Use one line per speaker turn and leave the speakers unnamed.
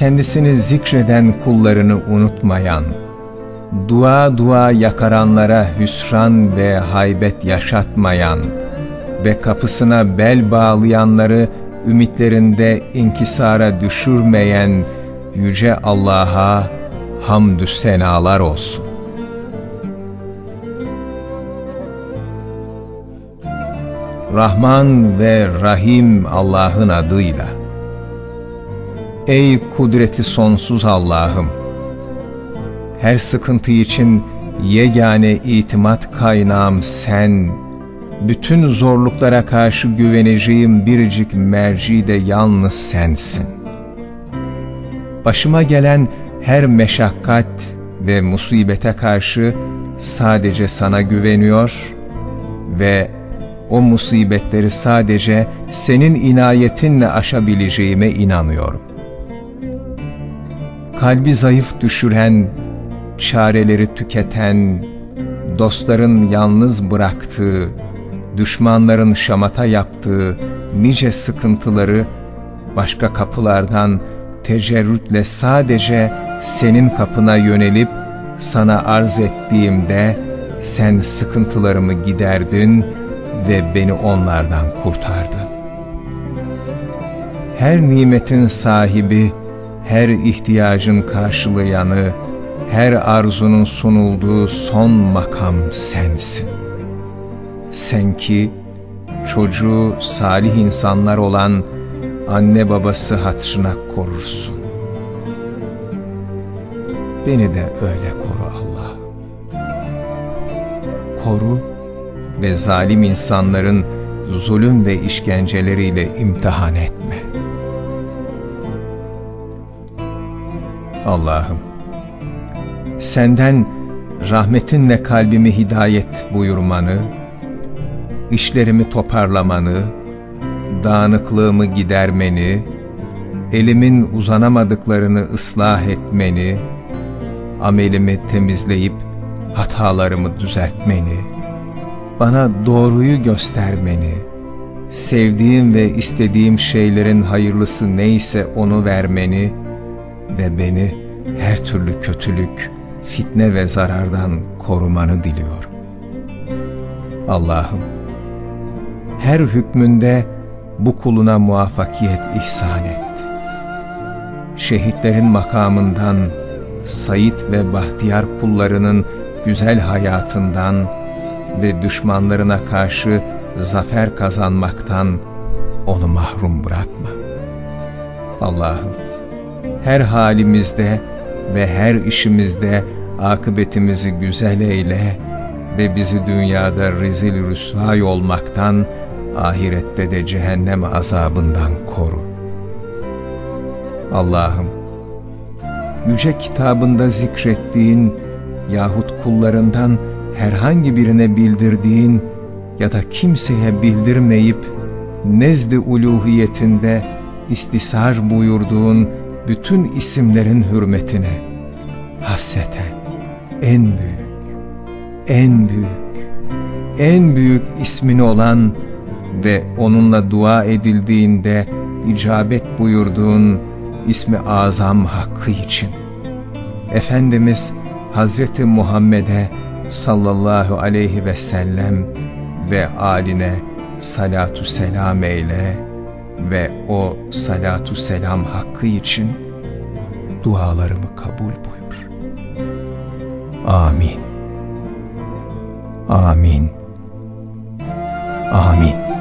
kendisini zikreden kullarını unutmayan, dua dua yakaranlara hüsran ve haybet yaşatmayan ve kapısına bel bağlayanları ümitlerinde inkisara düşürmeyen Yüce Allah'a hamdü senalar olsun. Rahman ve Rahim Allah'ın adıyla. Ey kudreti sonsuz Allah'ım! Her sıkıntı için yegane itimat kaynağım sen, bütün zorluklara karşı güveneceğim biricik merci de yalnız sensin. Başıma gelen her meşakkat ve musibete karşı sadece sana güveniyor ve o musibetleri sadece senin inayetinle aşabileceğime inanıyorum. Kalbi zayıf düşüren, çareleri tüketen, dostların yalnız bıraktığı, düşmanların şamata yaptığı nice sıkıntıları başka kapılardan tecerrütle sadece senin kapına yönelip sana arz ettiğimde sen sıkıntılarımı giderdin ve beni onlardan kurtardın. Her nimetin sahibi, her ihtiyacın karşılayanı, her arzunun sunulduğu son makam sensin. Sen ki çocuğu salih insanlar olan anne babası hatırına korursun. Beni de öyle koru Allah'ım. Koru ve zalim insanların zulüm ve işkenceleriyle imtihan etme. Allah'ım, senden rahmetinle kalbimi hidayet buyurmanı, işlerimi toparlamanı, dağınıklığımı gidermeni, elimin uzanamadıklarını ıslah etmeni, amelimi temizleyip hatalarımı düzeltmeni, bana doğruyu göstermeni, sevdiğim ve istediğim şeylerin hayırlısı neyse onu vermeni ve beni her türlü kötülük, fitne ve zarardan korumanı diliyorum. Allah'ım, her hükmünde bu kuluna muvaffakiyet ihsan et. Şehitlerin makamından, Sayit ve Bahtiyar kullarının güzel hayatından ve düşmanlarına karşı zafer kazanmaktan onu mahrum bırakma. Allah'ım, her halimizde ve her işimizde akıbetimizi güzel eyle ve bizi dünyada rezil rüsvay olmaktan, ahirette de cehennem azabından koru. Allah'ım, yüce kitabında zikrettiğin yahut kullarından herhangi birine bildirdiğin ya da kimseye bildirmeyip nezd-i uluhiyetinde istisar buyurduğun bütün isimlerin hürmetine hasreten en büyük, en büyük, en büyük ismini olan ve onunla dua edildiğinde icabet buyurduğun ismi azam hakkı için. Efendimiz Hazreti Muhammed'e sallallahu aleyhi ve sellem ve aline salatu selam eyle ve o salatu selam hakkı için dualarımı kabul buyur. Amin. Amin. Amin.